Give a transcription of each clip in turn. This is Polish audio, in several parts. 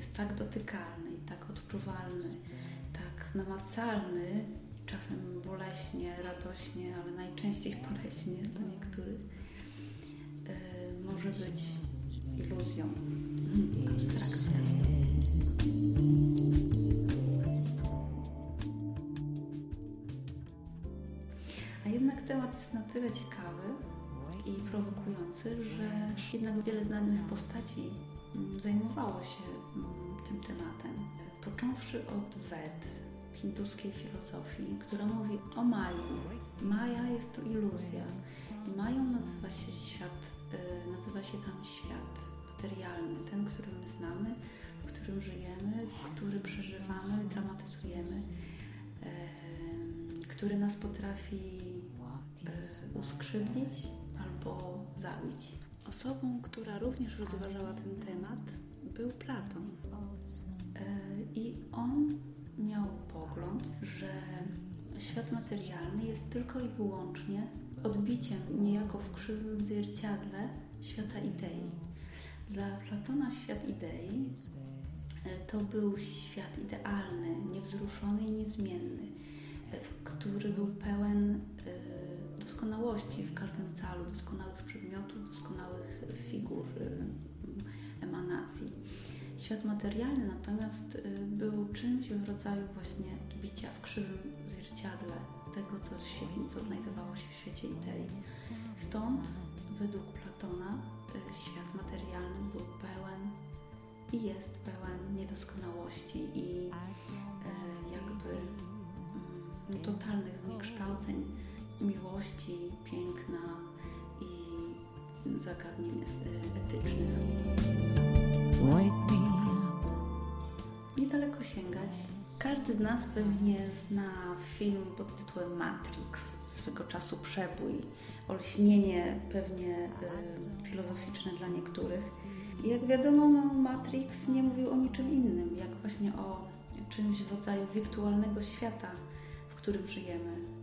jest tak dotykalny i tak odczuwalny, tak namacalny, czasem boleśnie, radośnie, ale najczęściej boleśnie dla niektórych, może być iluzją, abstrakcją. A jednak temat jest na tyle ciekawy i prowokujący, że jednak wiele znanych postaci zajmowało się mm, tym tematem. Począwszy od Ved, hinduskiej filozofii, która mówi o Mai. Maja jest to iluzja. Mają nazywa się świat, y, nazywa się tam świat materialny, ten, który my znamy, w którym żyjemy, który przeżywamy, dramatyzujemy, który nas potrafi e, uskrzydlić albo zabić. Osobą, która również rozważała ten temat, był Platon. E, I on miał pogląd, że świat materialny jest tylko i wyłącznie odbiciem niejako w krzywym zwierciadle świata idei. Dla Platona świat idei e, to był świat idealny, niewzruszony i niezmienny, e, który był pełen doskonałości w każdym calu, doskonałych przedmiotów, doskonałych figur, emanacji. Świat materialny natomiast był czymś w rodzaju właśnie odbicia w krzywym zwierciadle tego, co, co znajdowało się w świecie idei. Stąd według Platona świat materialny był pełen i jest pełen niedoskonałości i jakby mm, totalnych zniekształceń miłości, piękna i zagadnień etycznych. Niedaleko sięgać. Każdy z nas pewnie zna film pod tytułem Matrix swego czasu przebój, olśnienie pewnie y, filozoficzne dla niektórych. I jak wiadomo, no, Matrix nie mówił o niczym innym, jak właśnie o czymś w rodzaju wirtualnego świata, w którym żyjemy.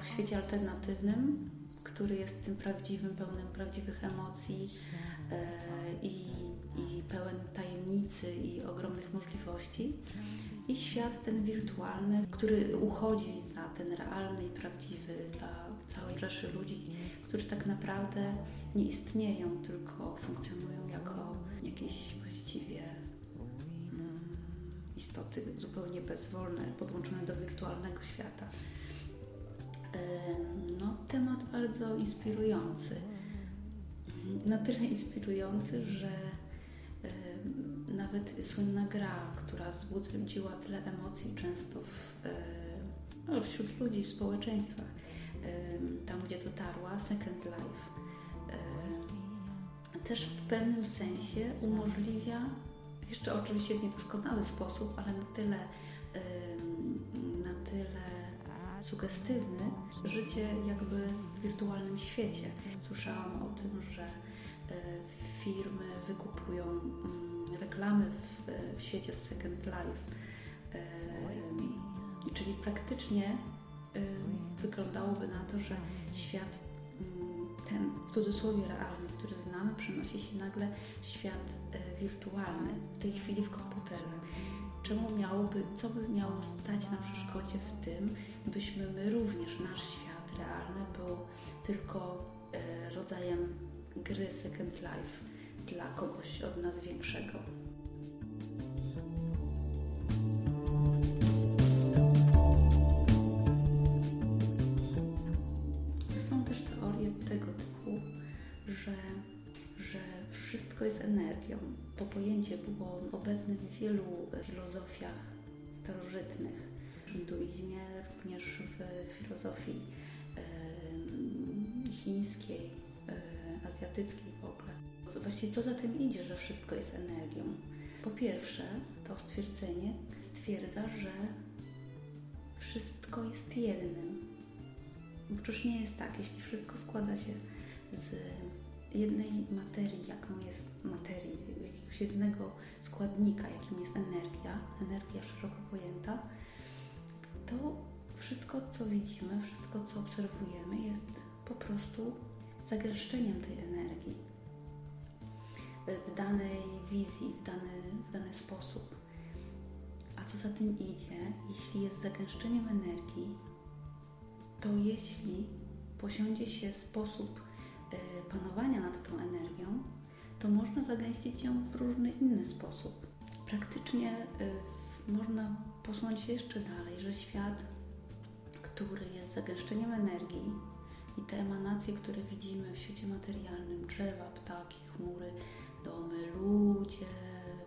O, świecie alternatywnym, który jest tym prawdziwym, pełnym prawdziwych emocji y, i, i pełen tajemnicy i ogromnych możliwości i świat ten wirtualny, który uchodzi za ten realny i prawdziwy dla całej rzeszy ludzi, którzy tak naprawdę nie istnieją, tylko funkcjonują jako jakieś właściwie mm, istoty zupełnie bezwolne, podłączone do wirtualnego świata. No, temat bardzo inspirujący. Na tyle inspirujący, że nawet słynna gra, która wzbudziła tyle emocji często w, no, wśród ludzi, w społeczeństwach, tam gdzie dotarła, Second Life, też w pewnym sensie umożliwia, jeszcze oczywiście w niedoskonały sposób, ale na tyle, sugestywny, życie jakby w wirtualnym świecie. Słyszałam o tym, że firmy wykupują mm, reklamy w, w świecie Second Life. Czyli praktycznie wyglądało,by na to, że świat mm, ten w cudzysłowie realny, który znamy, przenosi się nagle w świat e, wirtualny, w tej chwili w komputerze. Czemu miałoby, co by miało stać na przeszkodzie w tym, byśmy my również, nasz świat realny był tylko e, rodzajem gry Second Life dla kogoś od nas większego. Są też teorie tego typu, że, że wszystko jest energią. Pojęcie było obecne w wielu filozofiach starożytnych, w hinduizmie, również w filozofii chińskiej, azjatyckiej w ogóle. Właściwie co za tym idzie, że wszystko jest energią? Po pierwsze, to stwierdzenie stwierdza, że wszystko jest jednym. Bo nie jest tak, jeśli wszystko składa się z jednej materii, jaką jest materii, jakiegoś jednego składnika, jakim jest energia, energia szeroko pojęta, to wszystko, co widzimy, wszystko, co obserwujemy, jest po prostu zagęszczeniem tej energii w danej wizji, w dany, w dany sposób. A co za tym idzie, jeśli jest zagęszczeniem energii, to jeśli posiądzie się sposób e, panowania nad tą energią, to można zagęścić ją w różny inny sposób. Praktycznie e, można posunąć się jeszcze dalej, że świat, który jest zagęszczeniem energii i te emanacje, które widzimy w świecie materialnym, drzewa, ptaki, chmury, domy, ludzie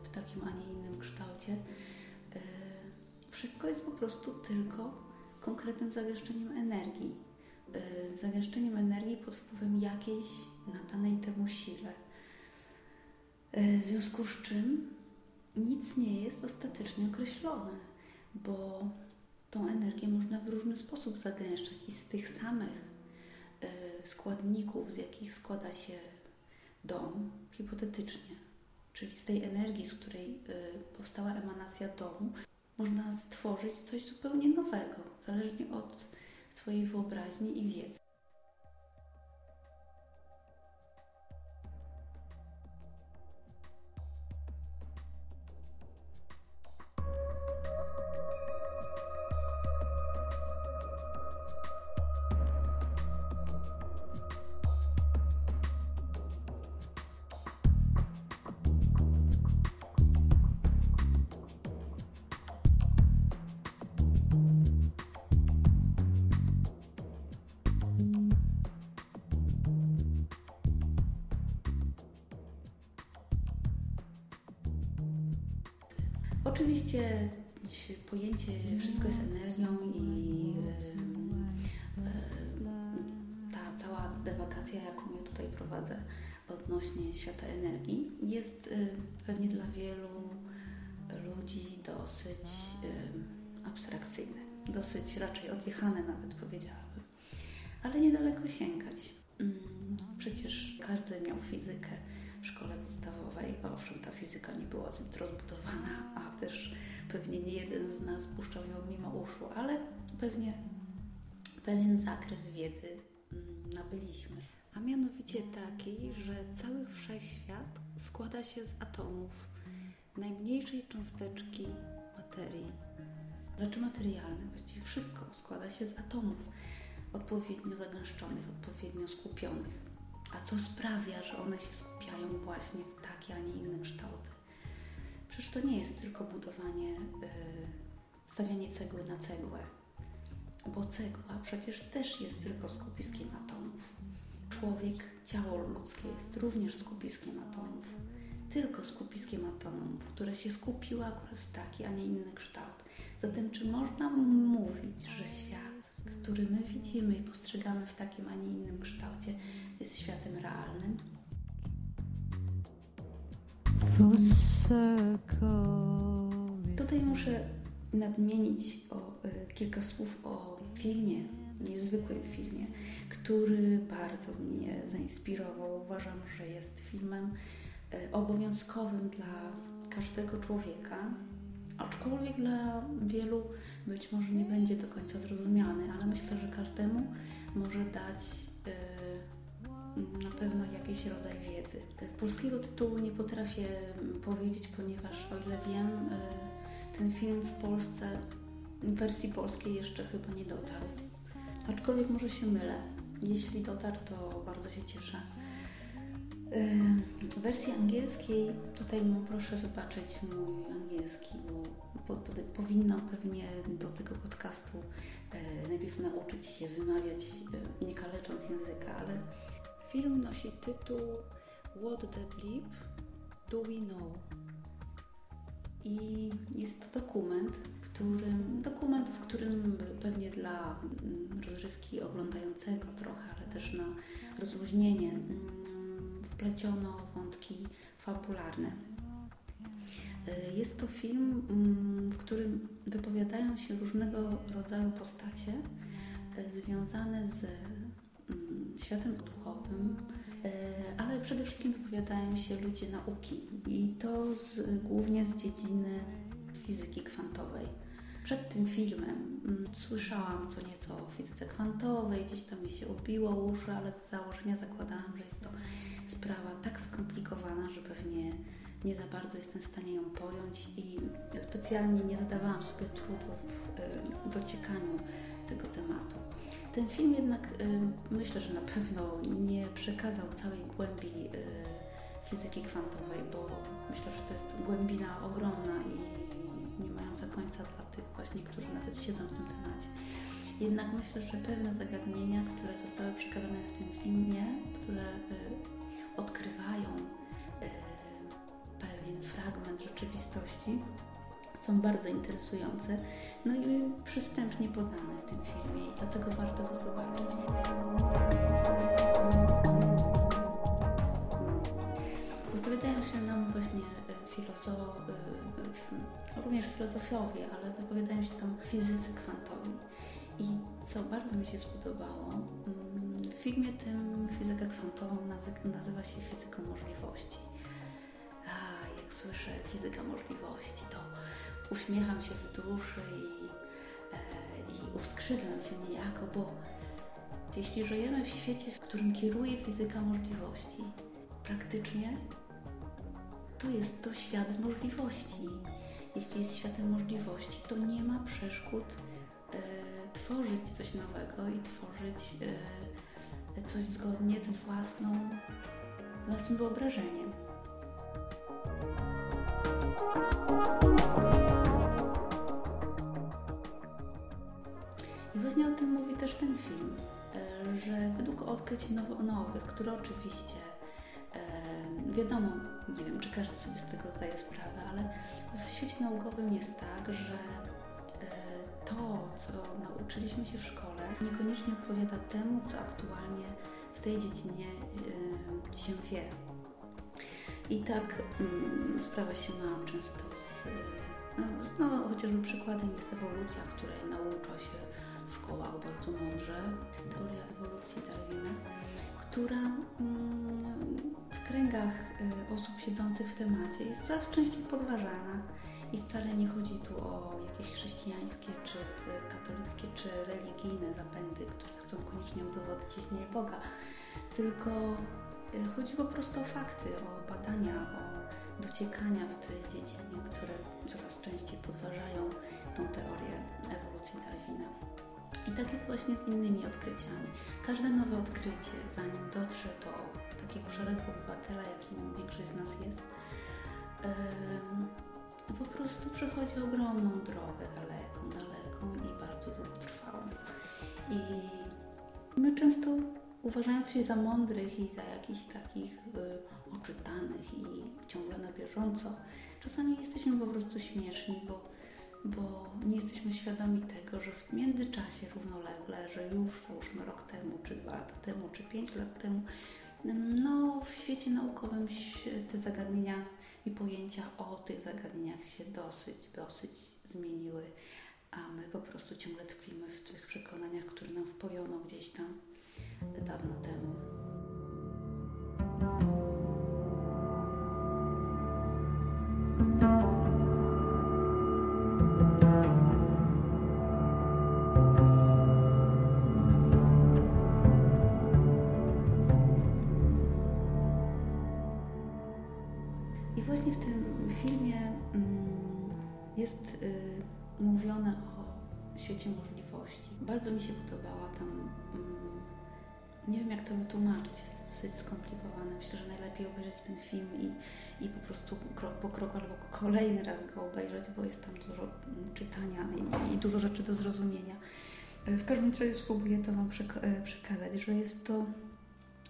w takim, a nie innym kształcie, e, wszystko jest po prostu tylko konkretnym zagęszczeniem energii. E, zagęszczeniem energii pod wpływem jakiejś nadanej temu sile. E, w związku z czym nic nie jest ostatecznie określone, bo tą energię można w różny sposób zagęszczać i z tych samych składników, z jakich składa się dom, hipotetycznie, czyli z tej energii, z której powstała emanacja domu, można stworzyć coś zupełnie nowego, zależnie od swojej wyobraźni i wiedzy. Oczywiście pojęcie wszystko jest energią i ta cała dewakacja, jaką ja tutaj prowadzę odnośnie świata energii, jest y, pewnie dla wielu ludzi dosyć abstrakcyjne, dosyć raczej odjechane nawet powiedziałabym, ale niedaleko sięgać. Mm, przecież każdy miał fizykę w szkole podstawowej. Owszem, ta fizyka nie była zbyt rozbudowana, też pewnie nie jeden z nas puszczał ją mimo uszu, ale pewnie pewien zakres wiedzy mm, nabyliśmy. A mianowicie taki, że cały wszechświat składa się z atomów, najmniejszej cząsteczki materii, rzeczy materialne, właściwie wszystko składa się z atomów odpowiednio zagęszczonych, odpowiednio skupionych. A co sprawia, że one się skupiają właśnie w takie, a nie inne kształty? Przecież to nie jest tylko budowanie, yy, stawianie cegły na cegłę, bo cegła przecież też jest tylko skupiskiem atomów. Człowiek, ciało ludzkie jest również skupiskiem atomów. Tylko skupiskiem atomów, które się skupiły akurat w taki, a nie inny kształt. Zatem, czy można mówić, że świat, który my widzimy i postrzegamy w takim, a nie innym kształcie, jest światem realnym? Tutaj muszę nadmienić o, y, kilka słów o filmie, niezwykłym filmie, który bardzo mnie zainspirował. Uważam, że jest filmem y, obowiązkowym dla każdego człowieka, aczkolwiek dla wielu być może nie będzie do końca zrozumiany, ale myślę, że każdemu może dać y, na pewno jakiś rodzaj wiedzy. Polskiego tytułu nie potrafię powiedzieć, ponieważ o ile wiem, y, ten film w Polsce w wersji polskiej jeszcze chyba nie dotarł. Aczkolwiek może się mylę. Jeśli dotarł, to bardzo się cieszę. W wersji angielskiej, tutaj proszę wybaczyć mój angielski, bo po, po, powinnam pewnie do tego podcastu e, najpierw nauczyć się wymawiać, nie kalecząc języka, ale film nosi tytuł What the Bleep Do We Know? I jest to dokument, którym, dokument, w którym pewnie dla mm, rozrywki oglądającego trochę, ale też na rozluźnienie mm, wpleciono wątki fabularne. E, jest to film, mm, w którym wypowiadają się różnego rodzaju postacie e, związane z światem duchowym, ale przede wszystkim wypowiadają się ludzie nauki i to z, głównie z dziedziny fizyki kwantowej. Przed tym filmem mm, słyszałam co nieco o fizyce kwantowej, gdzieś tam mi się ubiło uszy, ale z założenia zakładałam, że jest to sprawa tak skomplikowana, że pewnie nie za bardzo jestem w stanie ją pojąć i specjalnie nie zadawałam sobie trudu w dociekaniu tego tematu. Ten film jednak myślę, że na pewno nie przekazał całej głębi fizyki kwantowej, bo myślę, że to jest głębina ogromna i nie mająca końca dla tych właśnie, którzy nawet siedzą w tym temacie. Jednak myślę, że pewne zagadnienia, które zostały przekazane w tym filmie, które odkrywają pewien fragment rzeczywistości, są bardzo interesujące, no i przystępnie podane w tym filmie i dlatego warto go zobaczyć. Wypowiadają się nam właśnie e, filozo e, również filozofowie, ale wypowiadają się tam fizycy kwantowi. I co bardzo mi się spodobało, mm, w filmie tym fizyka kwantową nazywa się fizyką możliwości. A jak słyszę fizyka możliwości, to uśmiecham się w duszy i, e, i uskrzydlam się niejako, bo jeśli żyjemy w świecie, w którym kieruje fizyka możliwości, praktycznie to jest to świat możliwości. Jeśli jest światem możliwości, to nie ma przeszkód e, tworzyć coś nowego i tworzyć e, coś zgodnie z własną, własnym wyobrażeniem. Właśnie o tym mówi też ten film, e, że według odkryć nowych, które oczywiście e, wiadomo, nie wiem, czy każdy sobie z tego zdaje sprawę, ale w świecie naukowym jest tak, że e, to, co nauczyliśmy się w szkole, niekoniecznie odpowiada temu, co aktualnie w tej dziedzinie się wie. I tak mm, sprawa się ma często z, no, chociażby przykładem jest ewolucja, której naucza się w szkołach bardzo mądrze, teoria ewolucji Darwina, która mm, w kręgach y, osób siedzących w temacie jest coraz częściej podważana. I wcale nie chodzi tu o jakieś chrześcijańskie, czy y, katolickie, czy religijne zapędy, które chcą koniecznie udowodnić istnienie Boga, tylko y, chodzi po prostu o fakty, o badania, o dociekania w tej dziedzinie, które coraz częściej podważają tą teorię ewolucji Darwina. I tak jest właśnie z innymi odkryciami. Każde nowe odkrycie, zanim dotrze do takiego szeregu obywatela, jakim większość z nas jest, yy, po prostu przechodzi ogromną drogę, daleką, daleką i bardzo długotrwałą. I my często uważając się za mądrych i za jakichś takich y, oczytanych i ciągle na bieżąco, czasami jesteśmy po prostu śmieszni, bo bo nie jesteśmy świadomi tego, że w międzyczasie równolegle, że już załóżmy rok temu, czy dwa lata temu, czy pięć lat temu, no w świecie naukowym te zagadnienia i pojęcia o tych zagadnieniach się dosyć, dosyć zmieniły, a my po prostu ciągle tkwimy w tych przekonaniach, które nam wpojono gdzieś tam dawno temu. To wytłumaczyć, jest dosyć skomplikowane. Myślę, że najlepiej obejrzeć ten film i, i po prostu krok po kroku albo kolejny raz go obejrzeć, bo jest tam dużo mm, czytania i, i dużo rzeczy do zrozumienia. Y, w każdym razie spróbuję to Wam y, przekazać, że jest to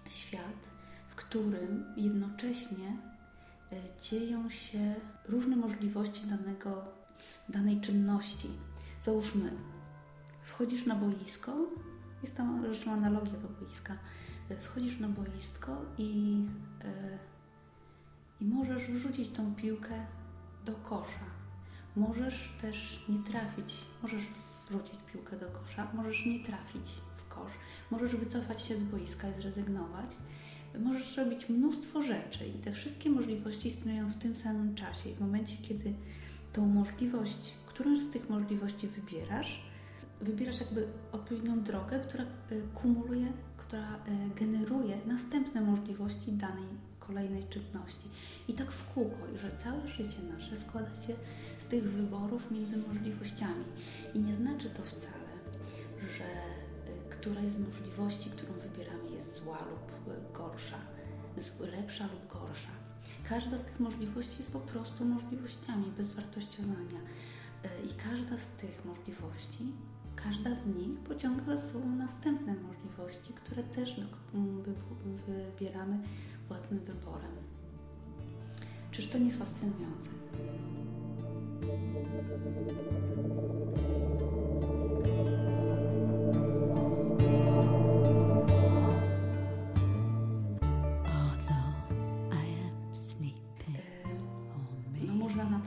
świat, w którym jednocześnie dzieją się różne możliwości danego danej czynności. Załóżmy, wchodzisz na boisko, jest tam zresztą analogia do boiska, wchodzisz na boisko i, yy, i możesz wrzucić tą piłkę do kosza. Możesz też nie trafić, możesz wrzucić piłkę do kosza, możesz nie trafić w kosz, możesz wycofać się z boiska i zrezygnować. możesz robić mnóstwo rzeczy i te wszystkie możliwości istnieją w tym samym czasie. I w momencie, kiedy tą możliwość, którąś z tych możliwości wybierasz, wybierasz jakby odpowiednią drogę, która y, kumuluje, która y, generuje następne możliwości danej kolejnej czynności. I tak w kółko, że całe życie nasze składa się z tych wyborów między możliwościami. I nie znaczy to wcale, że y, któraś z możliwości, którą wybieramy, jest zła lub gorsza, lepsza lub gorsza. Każda z tych możliwości jest po prostu możliwościami bez wartościowania. I każda z tych możliwości każda z nich pociąga za sobą następne możliwości, które też wybieramy własnym wyborem. Czyż to nie fascynujące?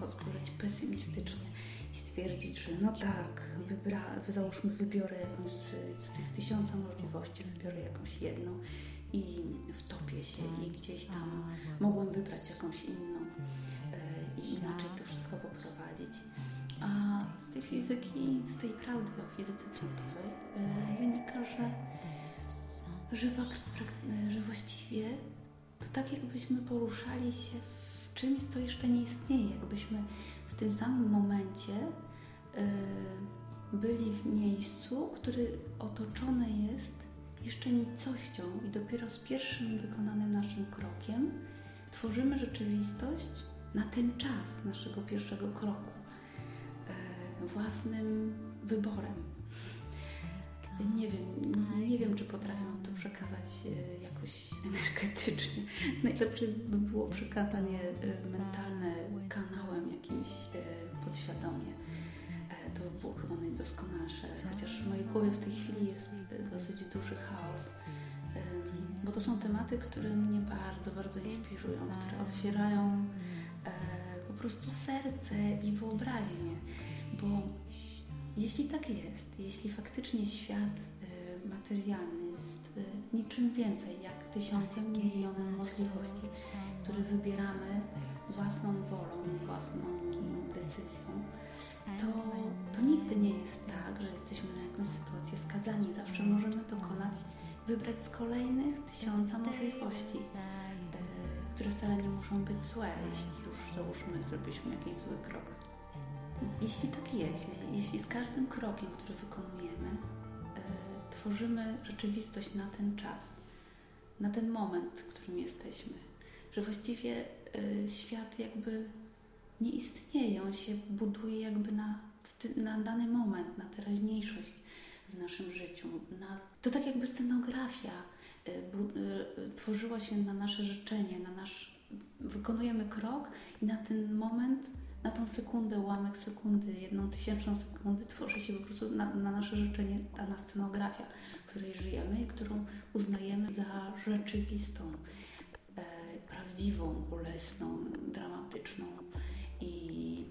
To spojrzeć pesymistycznie i stwierdzić, że no tak, wybra, załóżmy wybiorę jakąś z, z tych tysiąca możliwości, wybiorę jakąś jedną i wtopię się i gdzieś tam mogłem wybrać jakąś inną. E, i inaczej to wszystko poprowadzić. A z tej fizyki, z tej prawdy o fizyce kwantowej e, wynika, że, że, że właściwie to tak jakbyśmy poruszali się w czymś, co jeszcze nie istnieje, jakbyśmy w tym samym momencie e, byli w miejscu, który otoczony jest jeszcze nicością i dopiero z pierwszym wykonanym naszym krokiem tworzymy rzeczywistość na ten czas naszego pierwszego kroku e, własnym wyborem. Nie wiem, nie wiem, czy potrafię to przekazać e, jakoś energetycznie. Najlepsze by było przekazanie e, mentalne kanałem jakimś podświadomie. To było chyba najdoskonalsze, chociaż w mojej głowie w tej chwili jest e, dosyć duży chaos, bo to są tematy, które mnie bardzo, bardzo inspirują, które otwierają e, po prostu serce i wyobraźnię, bo jeśli tak jest, jeśli faktycznie świat materialny jest niczym więcej jak tysiącem, milionem możliwości, które wybieramy własną wolą, własną decyzją, to, to nigdy nie jest tak, że jesteśmy na jakąś sytuację skazani. Zawsze możemy dokonać, wybrać z kolejnych tysiąca możliwości, e, które wcale nie muszą być złe, jeśli już załóżmy, zrobiliśmy jakiś zły krok. Jeśli tak jest, jeśli z każdym krokiem, który wykonujemy, tworzymy rzeczywistość na ten czas, na ten moment, w którym jesteśmy, że właściwie e, świat jakby nie istnieje, on się buduje jakby na, ty, na dany moment, na teraźniejszość w naszym życiu. Na, to tak jakby scenografia y, bu, y, tworzyła się na nasze życzenie, na nasz, wykonujemy krok i na ten moment, na tą sekundę, ułamek sekundy, jedną tysięczną sekundy tworzy się po prostu na, na nasze życzenie dana scenografia, w której żyjemy i którą uznajemy za rzeczywistą, e, prawdziwą, bolesną, dramatyczną i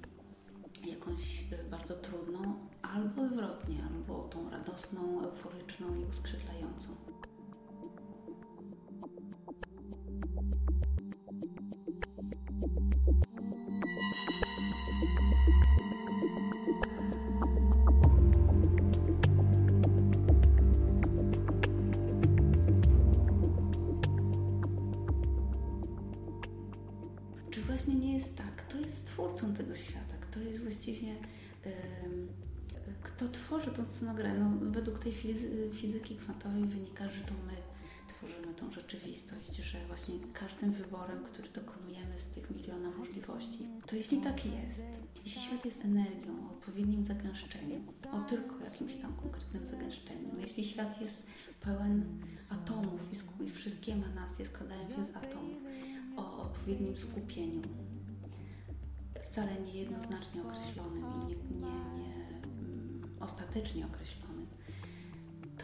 jakąś e, bardzo trudną, albo odwrotnie, albo tą radosną, euforyczną i uskrzydlającą. Fizyki kwantowej wynika, że to my tworzymy tą rzeczywistość, że właśnie każdym wyborem, który dokonujemy z tych miliona możliwości, to jeśli tak jest, jeśli świat jest energią o odpowiednim zagęszczeniu, o tylko jakimś tam konkretnym zagęszczeniu, jeśli świat jest pełen atomów i, wszystkie emanacje składają się z atomów o odpowiednim skupieniu, wcale nie jednoznacznie określonym i nie, nie, nie mm, ostatecznie określonym,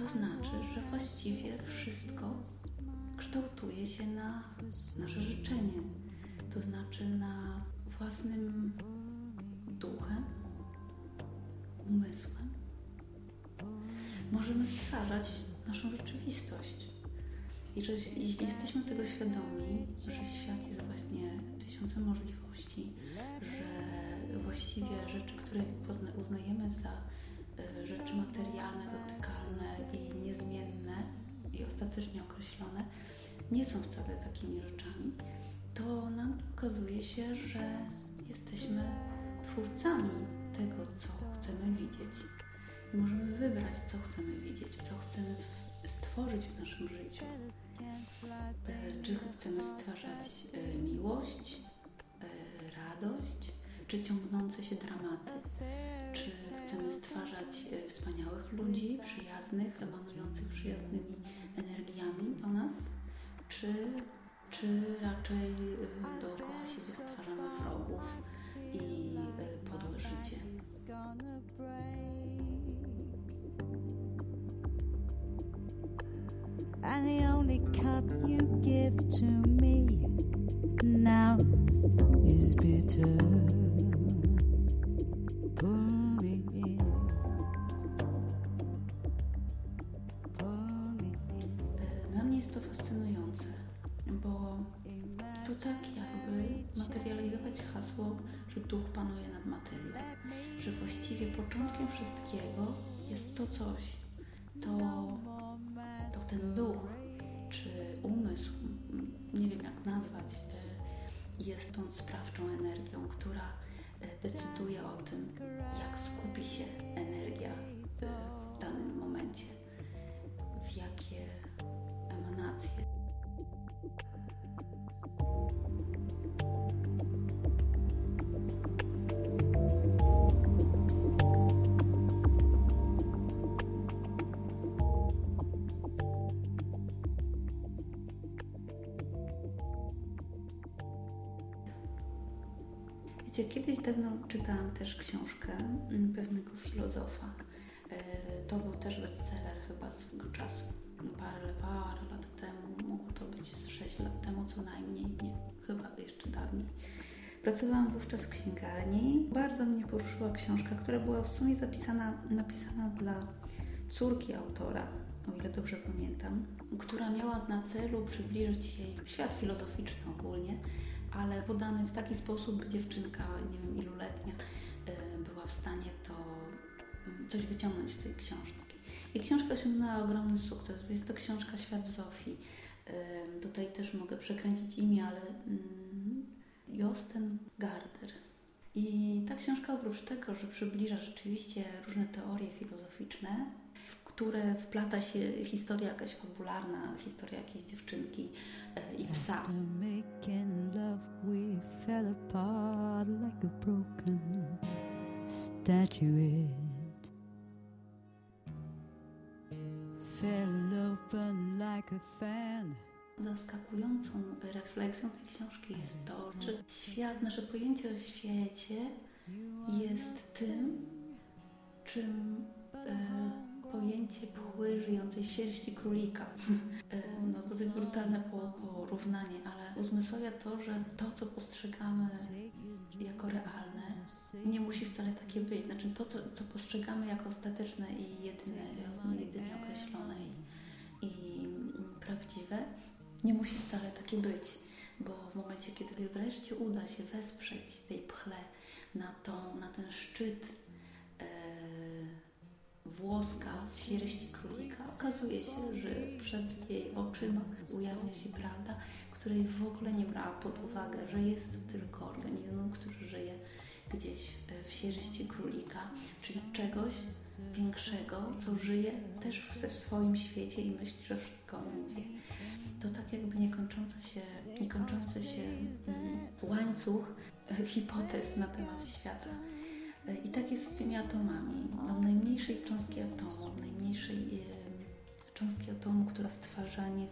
to znaczy, że właściwie wszystko kształtuje się na nasze życzenie, to znaczy na własnym duchem, umysłem. Możemy stwarzać naszą rzeczywistość. I że jeśli jesteśmy tego świadomi, że świat jest właśnie tysiącem możliwości, że właściwie rzeczy, które uznajemy za rzeczy materialne, dotykalne i niezmienne i ostatecznie określone, nie są wcale takimi rzeczami, to nam okazuje się, że jesteśmy twórcami tego, co chcemy widzieć. I możemy wybrać, co chcemy widzieć, co chcemy stworzyć w naszym życiu. E, czy chcemy stwarzać e, miłość, radość, czy ciągnące się dramaty? Czy chcemy stwarzać wspaniałych ludzi, przyjaznych, emanujących przyjaznymi energiami do nas? Czy, czy raczej dookoła siebie stwarzamy wrogów i podłe życie? and the only cup you give to me now is bitter. Dla mnie jest to fascynujące, bo to tak jakby materializować hasło, że duch panuje nad materią, że właściwie początkiem wszystkiego jest to coś, to to ten duch czy umysł, nie wiem jak nazwać, e, jest tą sprawczą energią, która e, decyduje o tym, jak skupi się energia e, w danym momencie, w jakie emanacje. Wiecie, kiedyś dawno czytałam też książkę pewnego filozofa. E, to był też bestseller chyba swego czasu. Parę, parę lat temu, mogło to być 6 lat temu co najmniej, nie, chyba jeszcze dawniej. Pracowałam wówczas w księgarni. Bardzo mnie poruszyła książka, która była w sumie zapisana, napisana dla córki autora, o ile dobrze pamiętam, która miała na celu przybliżyć jej świat filozoficzny ogólnie, ale podany w taki sposób, by dziewczynka, nie wiem iluletnia, y, była w stanie to mm, coś wyciągnąć z tej książki. I książka osiągnęła ogromny sukces. Jest to książka Świat Zofii. Y, tutaj też mogę przekręcić imię, ale mm, Josten Garder. I ta książka oprócz tego, że przybliża rzeczywiście różne teorie filozoficzne, które wplata się historia jakaś fabularna, historia jakiejś dziewczynki e, i psa. Zaskakującą refleksją tej książki jest to, że świat, nasze pojęcie o świecie jest tym, czym e, pojęcie pchły żyjącej w sierści królika. E, no to jest brutalne porównanie, ale uzmysławia to, że to, co postrzegamy jako realne, nie musi wcale takie być. Znaczy to, co, co postrzegamy jako ostateczne i jedyne, jedynie określone i, i prawdziwe, nie musi wcale takie być. Bo w momencie, kiedy wreszcie uda się wesprzeć tej pchle na, tą, na ten szczyt e, włoska z sierści królika, okazuje się, że przed jej oczyma ujawnia się prawda, której w ogóle nie brała pod uwagę, że jest tylko organizm, który żyje gdzieś e, w sierści królika, czyli czegoś większego, co żyje też w swoim świecie i myśli, że wszystko o nim wie. To tak jakby niekończący się, niekończący się mm, łańcuch hipotez na temat świata. I tak jest z tymi atomami. Od najmniejszej cząstki atomu, od najmniejszej cząstki atomu, która stwarza nie.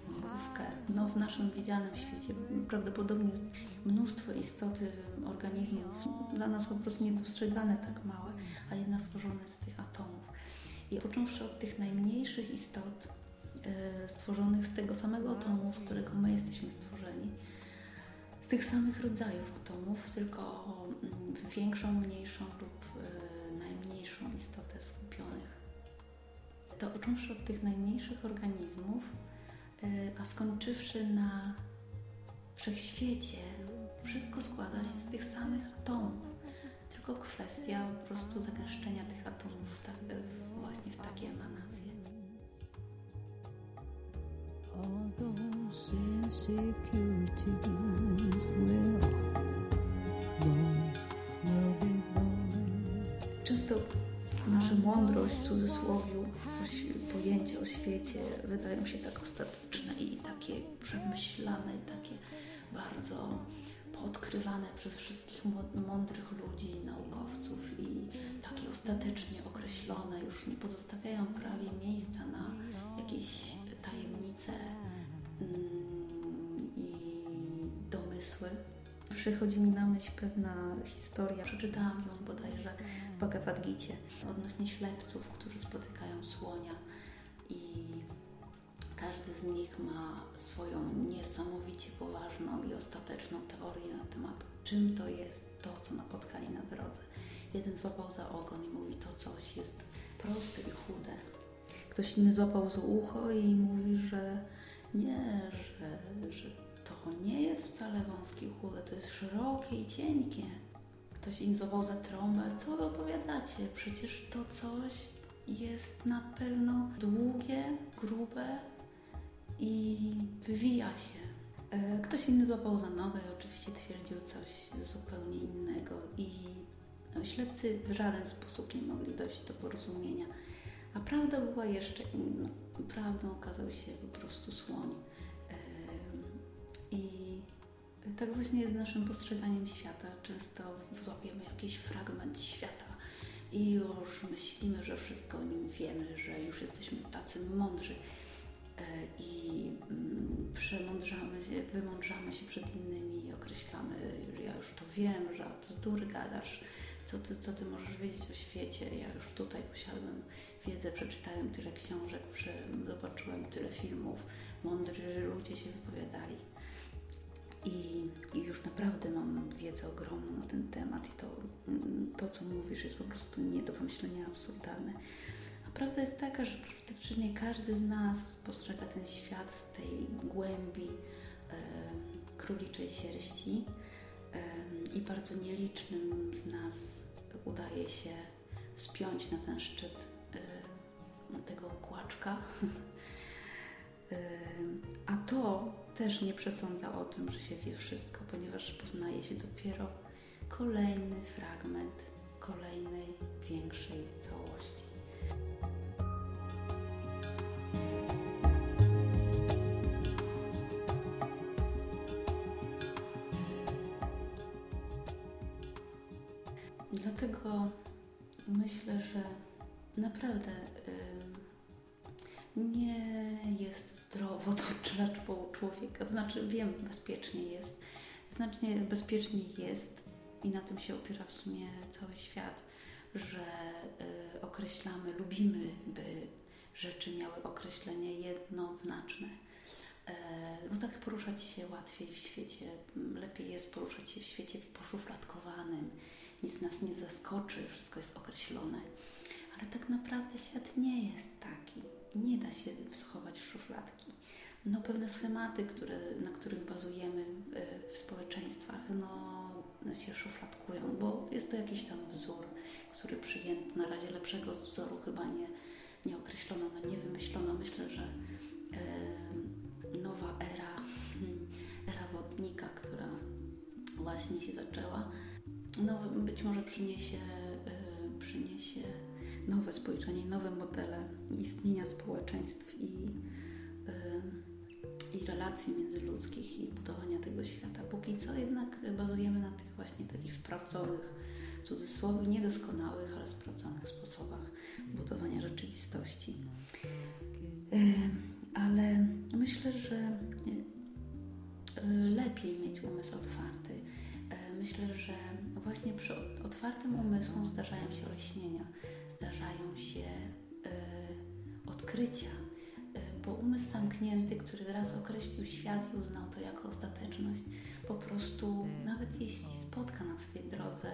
No, w naszym widzianym świecie prawdopodobnie jest mnóstwo istoty, organizmów, dla nas po prostu niedostrzegane tak małe, a jednak stworzone z tych atomów. I począwszy od tych najmniejszych istot, e, stworzonych z tego samego atomu, z którego my jesteśmy stworzeni, z tych samych rodzajów atomów, tylko mm, większą, mniejszą lub najmniejszą istotę skupionych. To począwszy od tych najmniejszych organizmów, a skończywszy na wszechświecie, wszystko składa się z tych samych atomów. Tylko kwestia po prostu zagęszczenia tych atomów tak, właśnie w takie emanacje. All insecurities will, Często nasza mądrość w cudzysłowie, pojęcia o świecie wydają się tak ostateczne i takie przemyślane, i takie bardzo odkrywane przez wszystkich mądrych ludzi, naukowców i takie ostatecznie określone, już nie pozostawiają prawie miejsca na jakieś tajemnice mm, i domysły. Przychodzi mi na myśl pewna historia, przeczytałam ją bodajże w Bhagavad Gita, odnośnie ślepców, którzy spotykają słonia i każdy z nich ma swoją niesamowicie poważną i ostateczną teorię na temat, czym to jest to, co napotkali na drodze. Jeden złapał za ogon i mówi, to coś jest proste i chude. Ktoś inny złapał za ucho i mówi, że nie, że, że to nie jest wcale wąskie chude, to jest szerokie i cienkie. Ktoś inny złapał za trąbę. Co wy opowiadacie? Przecież to coś jest na pewno długie, grube, i wywija się. E, ktoś inny złapał za nogę i oczywiście twierdził coś zupełnie innego i ślepcy w żaden sposób nie mogli dojść do porozumienia. A prawda była jeszcze inna. Prawdą okazał się po prostu słoń. I tak właśnie jest z naszym postrzeganiem świata. Często złapiemy jakiś fragment świata i już myślimy, że wszystko o nim wiemy, że już jesteśmy tacy mądrzy E, i mm, przemądrzamy się, wymądrzamy się przed innymi i określamy, że ja już to wiem, że bzdury gadasz, co ty, co ty możesz wiedzieć o świecie, ja już tutaj posiadłem wiedzę, przeczytałem tyle książek, zobaczyłem tyle filmów, mądrzy ludzie się wypowiadali. I, I, już naprawdę mam wiedzę ogromną na ten temat i to, to, co mówisz, jest po prostu nie do pomyślenia absurdalne. Prawda jest taka, że praktycznie każdy z nas postrzega ten świat z tej głębi e, króliczej sierści e, i bardzo nielicznym z nas udaje się wspiąć na ten szczyt e, tego kłaczka. A to też nie przesądza o tym, że się wie wszystko, ponieważ poznaje się dopiero kolejny fragment kolejnej większej całości. Dlatego myślę, że naprawdę dla człowieka. Znaczy, wiem, bezpiecznie jest. Znacznie bezpieczniej jest i na tym się opiera w sumie cały świat, że y, określamy, lubimy, by rzeczy miały określenie jednoznaczne. E, bo tak poruszać się łatwiej w świecie, lepiej jest poruszać się w świecie poszufladkowanym, nic nas nie zaskoczy, wszystko jest określone. Ale tak naprawdę świat nie jest taki. Nie da się schować w szufladki. No, pewne schematy, które, na których bazujemy w społeczeństwach, no, się szufladkują, bo jest to jakiś tam wzór, który przyjęto. Na razie lepszego wzoru chyba nie, nie określono, no, nie wymyślono. Myślę, że e, nowa era, era wodnika, która właśnie się zaczęła, no, być może przyniesie, y, przyniesie nowe spojrzenie, nowe modele istnienia społeczeństw relacji międzyludzkich i budowania tego świata. Póki co jednak bazujemy na tych właśnie takich sprawdzonych, w cudzysłowie niedoskonałych, ale sprawdzonych sposobach budowania rzeczywistości. Ale myślę, że lepiej mieć umysł otwarty. Myślę, że właśnie przy otwartym umysłu zdarzają się olśnienia, zdarzają się y, odkrycia, bo umysł zamknięty, który raz określił świat i uznał to jako ostateczność, po prostu nawet jeśli spotka na swojej drodze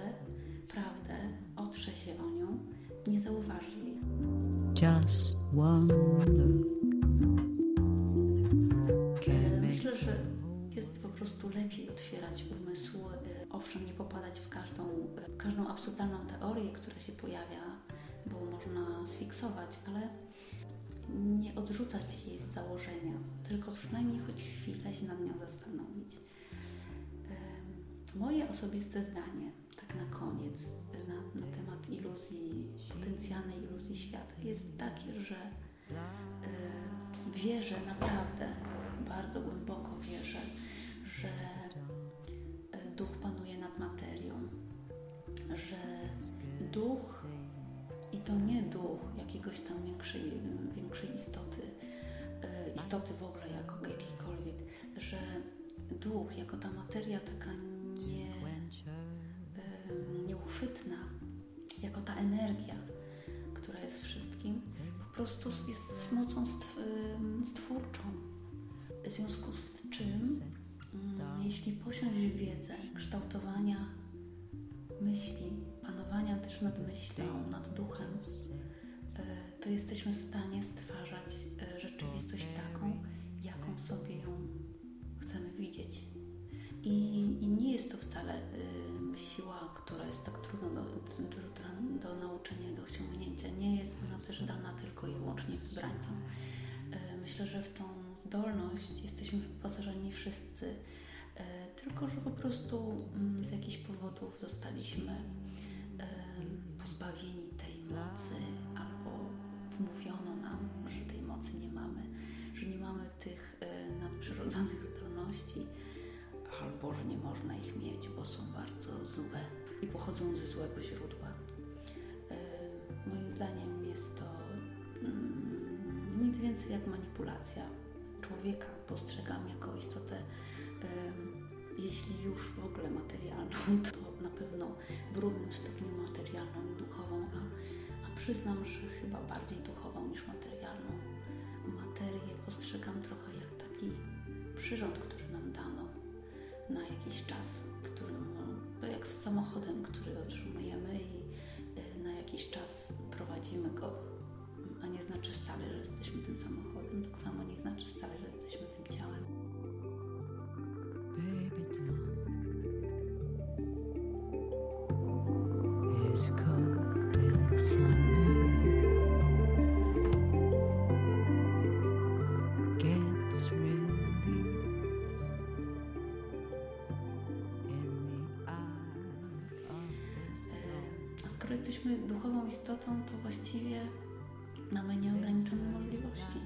prawdę, otrze się o nią, nie zauważy jej. Just one look prostu lepiej otwierać umysł, e, owszem, nie popadać w każdą, w każdą absurdalną teorię, która się pojawia, bo można sfiksować, ale nie odrzucać jej z założenia, tylko przynajmniej choć chwilę się nad nią zastanowić. Moje osobiste zdanie, tak na koniec, na, na temat iluzji, potencjalnej iluzji świata, jest takie, że wierzę naprawdę, bardzo głęboko wierzę, że duch panuje nad materią, że duch i to nie duch jakiegoś tam większej, większej istoty, istoty w ogóle jako jakiejkolwiek, że duch jako ta materia taka nie, nieuchwytna, jako ta energia, która jest wszystkim, po prostu jest mocą stwórczą. W związku z czym, mm, jeśli posiąść wiedzę kształtowania myśli, panowania też nad myślą, nad duchem, e, to jesteśmy w stanie stwarzać e, rzeczywistość taką, jaką sobie ją chcemy widzieć. I, i nie jest to wcale y, siła, która jest tak trudna do, do, do nauczenia do osiągnięcia. Nie jest ona też dana tylko i wyłącznie wybrańcom. Y, myślę, że w tą zdolność jesteśmy wyposażeni wszyscy, y, tylko że po prostu y, z jakichś powodów zostaliśmy pozbawieni tej mocy albo wmówiono nam, że tej mocy nie mamy, że nie mamy tych y, nadprzyrodzonych zdolności albo że nie można ich mieć, bo są bardzo złe i pochodzą ze złego źródła. E, moim zdaniem jest to mm, nic więcej jak manipulacja człowieka. Postrzegam jako istotę, jeśli już w ogóle materialną, to na pewno w równym stopniu materialną i duchową, a przyznam, że chyba bardziej duchową niż materialną. Materię postrzegam trochę jak taki przyrząd, który nam dano na jakiś czas, którym, no, jak z samochodem, który otrzymujemy i y, na jakiś czas prowadzimy go, a nie znaczy wcale, że jesteśmy tym samochodem, tak samo nie znaczy wcale, że jesteśmy tym ciałem. Baby, jesteśmy duchową istotą, to właściwie mamy nieograniczone możliwości.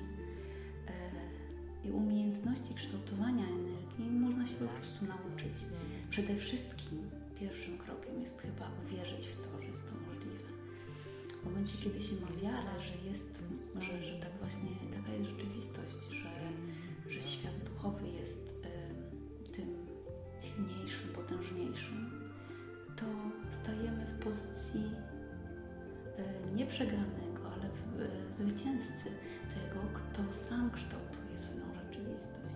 E, I umiejętności kształtowania energii można się po prostu nauczyć. Przede wszystkim pierwszym krokiem jest chyba uwierzyć w to, że jest to możliwe. W momencie, kiedy się ma wiarę, że jest, że, że tak właśnie taka jest rzeczywistość, że, że świat duchowy jest y, tym silniejszym, potężniejszym, to stajemy w pozycji nie przegranego, ale e, zwycięzcy tego, kto sam kształtuje swoją rzeczywistość.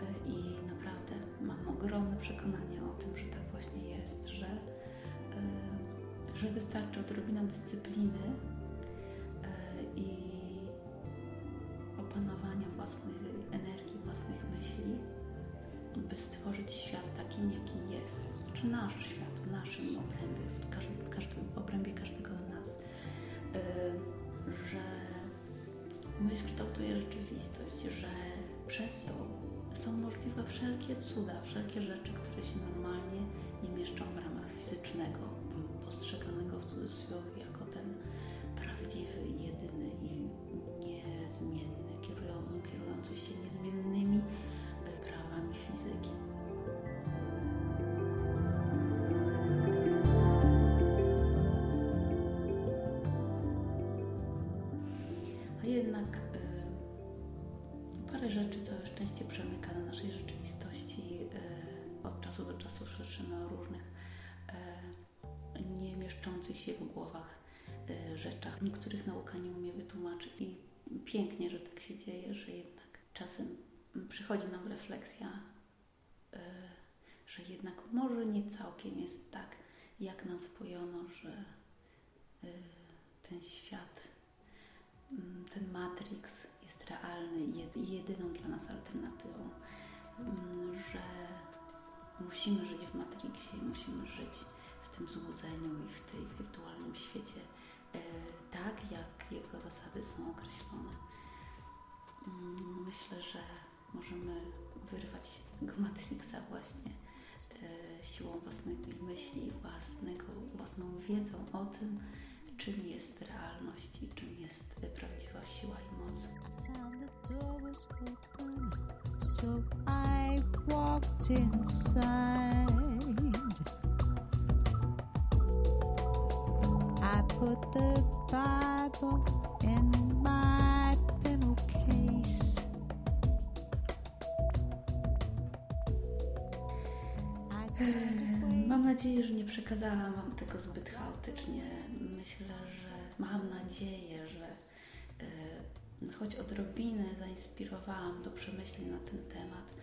E, I naprawdę mam ogromne przekonanie o tym, że tak właśnie jest, że, że wystarczy odrobina dyscypliny i opanowania własnej energii, własnych myśli, by stworzyć świat takim, jakim jest, czy nasz świat w naszym obrębie, myśl kształtuje rzeczywistość, że przez to są możliwe wszelkie cuda, wszelkie rzeczy, które się normalnie nie mieszczą w ramach fizycznego, postrzeganego w cudzysłowie jako ten prawdziwy, jedyny i niezmienny, kierujący się niezmiennymi parę rzeczy całe szczęście przemyka na naszej rzeczywistości. Y, od czasu do czasu słyszymy o różnych y, nie mieszczących się w głowach rzeczach, których nauka nie umie wytłumaczyć. I pięknie, że tak się dzieje, że jednak czasem przychodzi nam refleksja, e, że jednak może nie całkiem jest tak, jak nam wpojono, że e, ten świat, ten Matrix jest realny i jedyną dla nas alternatywą. mm, że musimy żyć w Matrixie i musimy żyć w tym złudzeniu i w tej wirtualnym świecie e, tak, jak jego zasady są określone. Mm, myślę, że możemy wyrwać się z tego Matrixa właśnie e, siłą własnej myśli, własnego, własną wiedzą o tym, czym jest realność i czym jest prawdziwa siła i moc. So I. I pillowcase. Mam nadzieję, że nie przekazałam Wam tego zbyt chaotycznie. Myślę, że mam nadzieję, że y, choć odrobinę zainspirowałam do przemyśleń na ten temat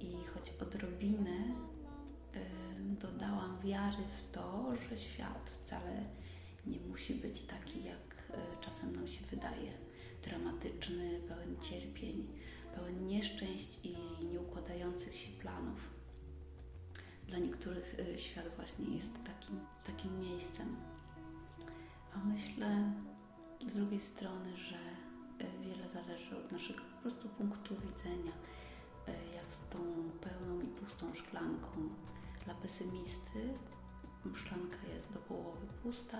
i choć odrobinę y, dodałam wiary w to, że świat wcale nie musi być taki, jak y, czasem nam się wydaje. Dramatyczny, pełen cierpień, pełen nieszczęść i nieukładających się planów dla niektórych y, świat właśnie jest takim, takim miejscem. A myślę z drugiej strony, że y, wiele zależy od naszego po prostu punktu widzenia, y, jak z tą pełną i pustą szklanką. Dla pesymisty szklanka jest do połowy pusta,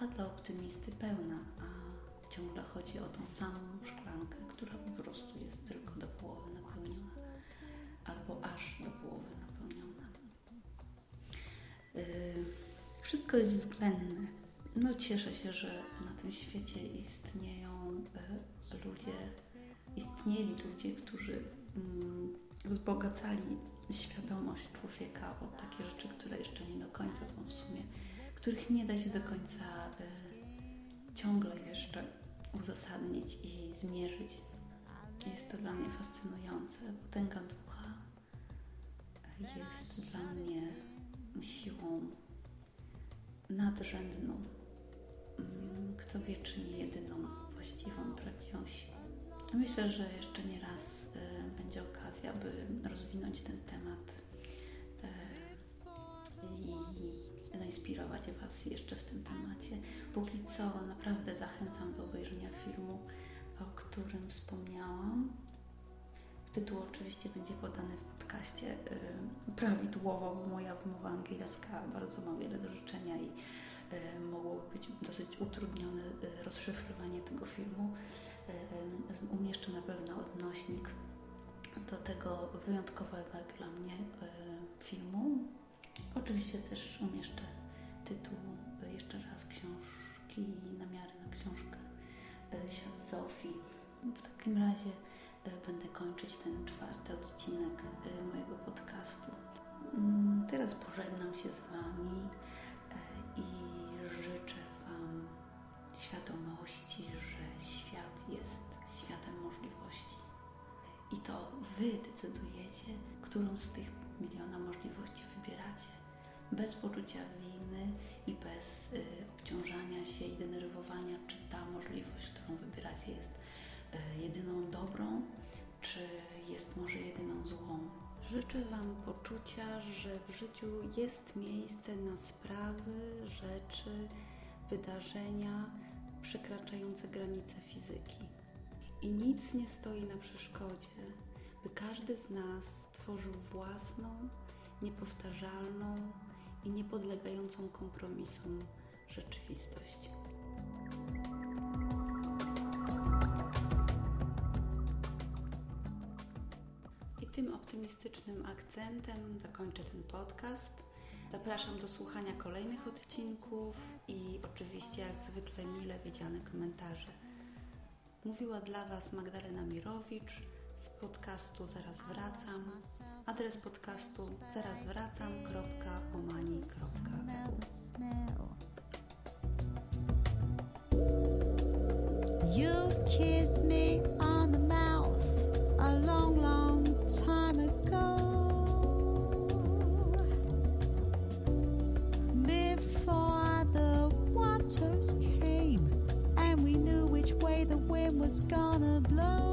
a dla optymisty pełna, a ciągle chodzi o tą samą szklankę, która po prostu jest tylko do połowy napełniona, albo aż do połowy wszystko jest względne. No cieszę się, że na tym świecie istnieją y, ludzie, istnieli ludzie, którzy mm, wzbogacali świadomość człowieka o takie rzeczy, które jeszcze nie do końca są w sumie, których nie da się do końca y, ciągle jeszcze uzasadnić i zmierzyć. Jest to dla mnie fascynujące. Potęga ducha jest dla mnie siłą nadrzędną. Mm, kto wie, czy nie jedyną właściwą, prawdziwą siłą. Myślę, że jeszcze nie raz y, będzie okazja, by rozwinąć ten temat y, i zainspirować Was jeszcze w tym temacie. Póki co naprawdę zachęcam do obejrzenia filmu, o którym wspomniałam Tytuł oczywiście będzie podany w podcaście y, prawidłowo, bo moja wymowa angielska bardzo ma wiele do życzenia i y, mogłoby być dosyć utrudnione y, rozszyfrowanie tego filmu. Umieszczę na pewno odnośnik do tego wyjątkowego dla mnie filmu. Oczywiście też umieszczę tytuł jeszcze raz książki na miarę na książkę Świat Zofii. W takim razie będę kończyć ten czwarty odcinek e, mojego podcastu. Mm, teraz pożegnam się z Wami e, i życzę Wam świadomości, że świat jest światem możliwości. I to Wy decydujecie, którą z tych miliona możliwości wybieracie. Bez poczucia winy i bez y, obciążania się i denerwowania, czy ta możliwość, którą wybieracie, jest E, jedyną dobrą, czy jest może jedyną złą. Życzę Wam poczucia, że w życiu jest miejsce na sprawy, rzeczy, wydarzenia przekraczające granice fizyki. I nic nie stoi na przeszkodzie, by każdy z nas tworzył własną, niepowtarzalną i niepodlegającą kompromisom rzeczywistość. Tym optymistycznym akcentem zakończę ten podcast. Zapraszam do słuchania kolejnych odcinków i oczywiście jak zwykle mile widziane komentarze. Mówiła dla Was Magdalena Mirowicz z podcastu Zaraz Wracam. Adres podcastu zarazwracam.omani.eu You kiss me was gonna blow.